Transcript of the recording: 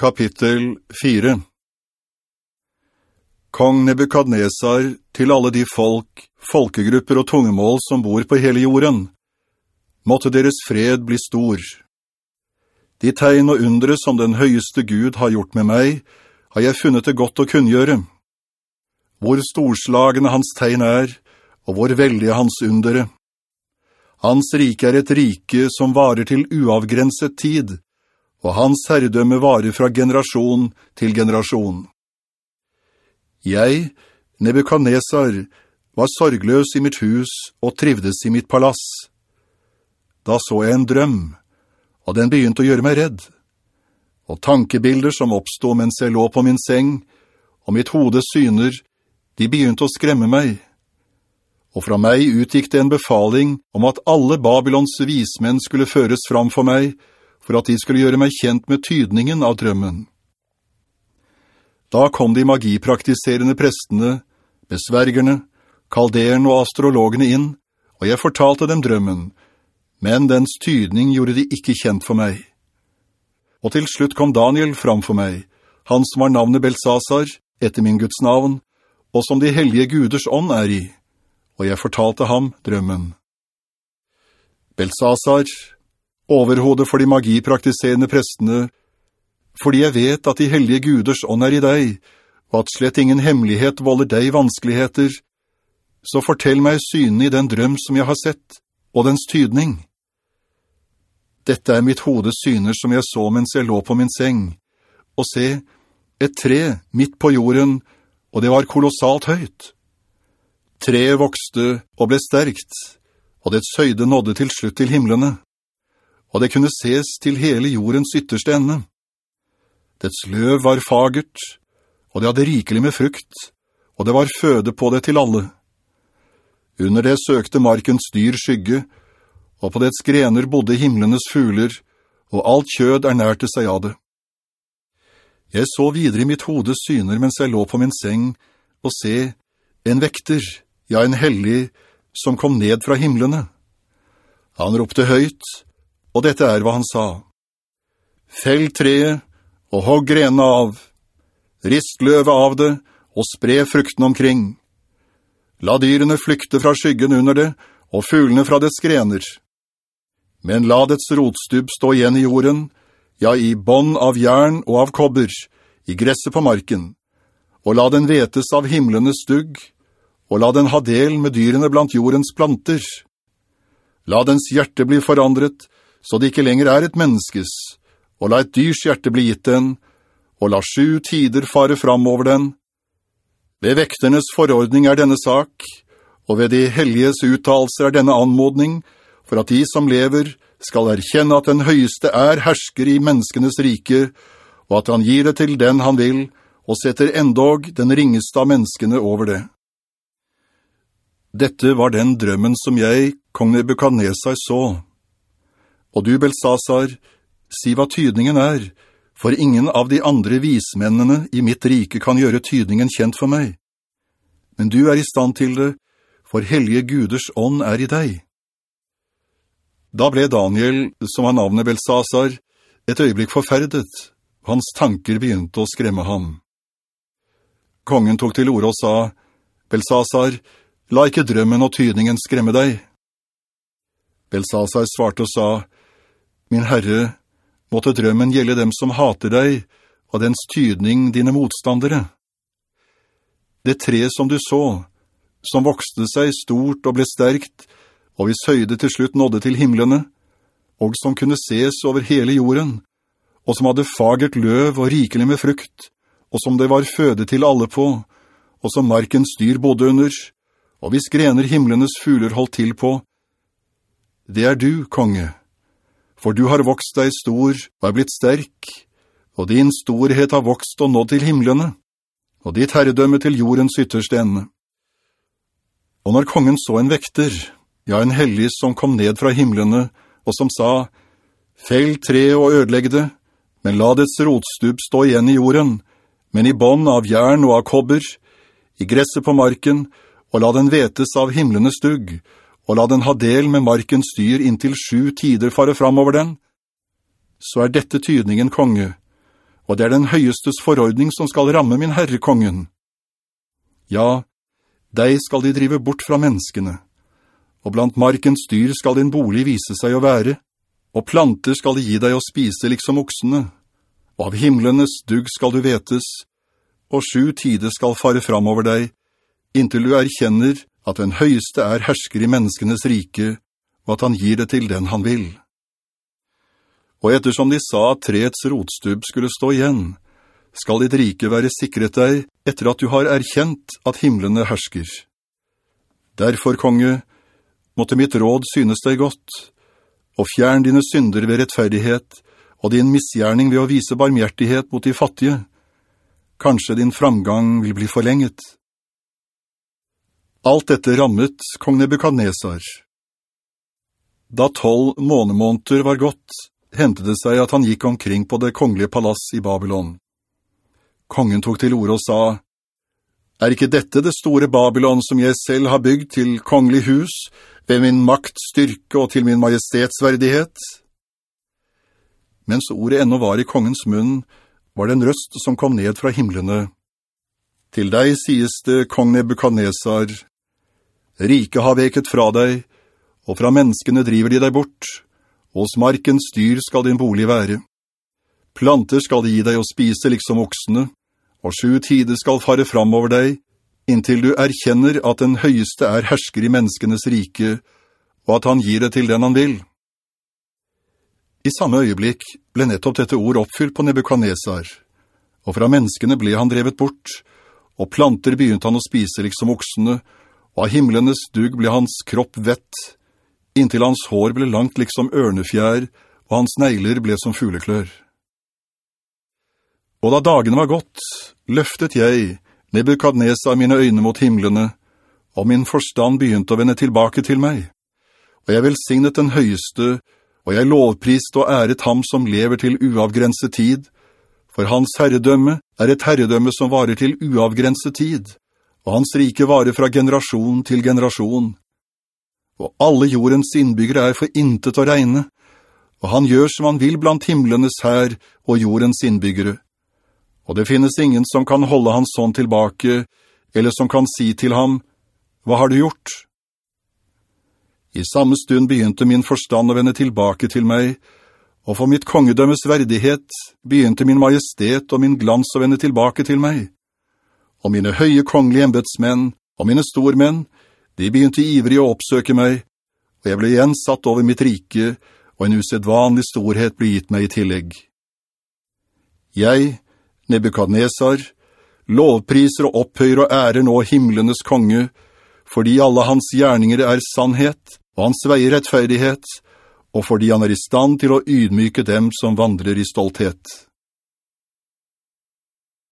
Kapittel 4 Kong Nebukadnesar til alle de folk, folkegrupper og tungemål som bor på hele jorden. Måtte deres fred bli stor. De tegn og undre som den høyeste Gud har gjort med meg, har jeg funnet det godt å kunngjøre. Hvor storslagende hans tegn er, og hvor veldige hans undere. Hans rike er et rike som varer til uavgrenset tid, og hans herredømme varer fra generasjon til generasjon. Jeg, Nebuchadnezzar, var sorgløs i mitt hus og trivdes i mitt palass. Da så jeg en drøm, og den begynte å gjøre meg redd. Og tankebilder som oppstod mens jeg lå på min seng, og mitt hode syner, de begynte å skremme meg. Og fra meg utgikk det en befaling om at alle Babylons vismenn skulle føres fram for meg, for at de skulle gjøre meg kjent med tydningen av drømmen. Da kom de magipraktiserende prestene, besvergerne, kalderen og astrologene inn, og jeg fortalte dem drømmen, men dens tydning gjorde de ikke kjent for meg. Og til slutt kom Daniel fram for meg, han som var navnet Belsasar, etter min Guds navn, og som de hellige guders ånd er i, og jeg fortalte ham drømmen. Belsasar, overhodet for de magipraktiserende prestene, fordi jeg vet at de hellige guders ånd er i deg, og at slett ingen hemmelighet volder deg vanskeligheter, så fortell meg synen i den drøm som jeg har sett, og dens tydning. Dette er mitt hodes syner som jeg så mens jeg lå på min seng, og se, et tre midt på jorden, og det var kolossalt høyt. Treet vokste og ble sterkt, og dets høyde nådde til slutt til himmelene og det kunne ses til hele jordens ytterste ende. Dets løv var fagert, og det hadde rikelig med frukt, og det var føde på det til alle. Under det søkte markens dyr skygge, og på dets grener bodde himmelenes fugler, og alt kjød ernærte seg av det. Jeg så videre i mitt hodes syner mens jeg lå på min seng, og se, en vekter, ja en hellig, som kom ned fra himmelene. Han ropte høyt, og dette er hva han sa. Fell treet, og hogg grenene av. Rist løvet av det, og spre frukten omkring. La dyrene flykte fra skyggen under det, og fuglene fra dets grener. Men la dets rotstubb stå igjen i jorden, ja, i bånd av jern og av kobber, i gresset på marken, og la den vetes av himlenes stugg, og la den ha del med dyrene blant jordens planter. La dens hjerte bli forandret, så det ikke lenger er et menneskes, og la et dyrs hjerte bli gitt den, og la sju tider fare fram over den. Ved vekternes forordning er denne sak, og ved de helliges uttalelser er denne anmodning, for at de som lever skal erkjenne at den høyeste er hersker i menneskenes rike, og at han gir det til den han vil, og setter endog den ringeste av menneskene over det. Dette var den drømmen som jeg, kong Nebuchadnezzar, så. Og du, Belsasar, si hva tydningen er, for ingen av de andre vismennene i mitt rike kan gjøre tydningen kjent for meg. Men du er i stand til det, for hellige guders ånd er i deg. Da ble Daniel, som har navnet Belsasar, et øyeblikk forferdet. Hans tanker begynte å skremme ham. Kongen tok til ord og sa, «Belsasar, la ikke drømmen og tydningen skremme deg.» Belsasar svarte og sa, Min Herre, måtte drømmen gjelde dem som hater deg, og dens tydning dine motstandere. Det tre som du så, som vokste seg stort og ble sterkt, og hvis høyde til slutt nådde til himmelene, og som kunne ses over hele jorden, og som hadde fagert løv og rikelig med frukt, og som det var føde til alle på, og som markens dyr bodde under, og hvis grener himmelenes fugler holdt til på. Det er du, konge, for du har vokst deg stor og er blitt sterk, og din storhet har vokst og nådd til himmelene, og ditt herredømme til jordens ytterste ende. Og når kongen så en vekter, ja, en hellig som kom ned fra himmelene, og som sa, «Fell tre og ødelegg det, men la dets rotstup stå igjen i jorden, men i bånd av jern og av kobber, i gresset på marken, og la den vetes av himmelene stugg, og la den ha del med markens dyr inntil sju tider fare fram over den, så er dette tydningen konge, og det er den høyestes forordning som skal ramme min herrekongen. Ja, deg skal de drive bort fra menneskene, og blant markens dyr skal din bolig vise seg å være, og planter skal de gi deg å spise liksom oksene, og av himmelenes dugg skal du vetes, og sju tider skal fare fram over deg, inntil du erkjenner at den høyeste er hersker i menneskenes rike, og at han gir det til den han vil.» Og ettersom de sa at treets rotstubb skulle stå igjen, skal ditt rike være sikret deg etter at du har erkjent at himmelene hersker. Derfor, konge, måtte mitt råd synes deg godt, og fjern dine synder ved rettferdighet, og din misgjerning ved å vise barmhjertighet mot de fattige. Kanskje din framgang vil bli forlenget. Alt dette rammet kong Nebuchadnezzar. Da tolv månemåneder var gått, hentet det seg at han gikk omkring på det kongelige palass i Babylon. Kongen tok til ord og sa, «Er ikke dette det store Babylon som jeg selv har bygd til kongelig hus, ved min makt, styrke og til min majestetsverdighet?» Mens ordet enda var i kongens munn, var det en røst som kom ned fra himmelene. «Til deg sies det, kong Nebuchadnezzar, Rike har veket fra deg, og fra menneskene driver de deg bort.» Hos markens dyr skal din bolig være. Planter skal de gi deg å spise liksom oksene, og sju tider skal fare fram over deg, inntil du erkjenner at den høyeste er hersker i menneskenes rike, og at han gir det til den han vil. I samme øyeblikk ble nettopp dette ord oppfylt på Nebuchadnezzar, og fra menneskene ble han drevet bort, og planter begynte han å spise liksom oksene, av himmelenes dug ble hans kropp vett, inntil hans hår ble langt liksom ørnefjær, og hans negler ble som fugleklør. Og da dagene var gått, løftet jeg, Nebuchadnezzar, mine øyne mot himmelene, og min forstand begynte å vende tilbake til meg. Og jeg velsignet den høyeste, og jeg lovprist og æret ham som lever til uavgrenset tid, for hans herredømme er et herredømme som varer til uavgrenset tid, og hans rike varer fra generasjon til generasjon og alle jordens innbyggere er for intet å regne, og han gjør som han vil blant himmelenes her og jordens innbyggere. Og det finnes ingen som kan holde hans sånn tilbake, eller som kan si til ham, «Hva har du gjort?» I samme stund begynte min forstand å vende tilbake til meg, og for mitt kongedømmes verdighet begynte min majestet og min glans å vende tilbake til meg. Og mine høye kongelige embedsmenn, og mine stormenn de begynte ivrig å oppsøke meg, og jeg ble igjen satt over mitt rike, og en usedvanlig storhet ble gitt meg i tillegg. Jeg, Nebuchadnezzar, lovpriser og opphøyer og ærer nå himmelenes konge, fordi alle hans gjerninger er sannhet, og hans veier rettferdighet, og fordi han er i stand til å ydmyke dem som vandrer i stolthet.»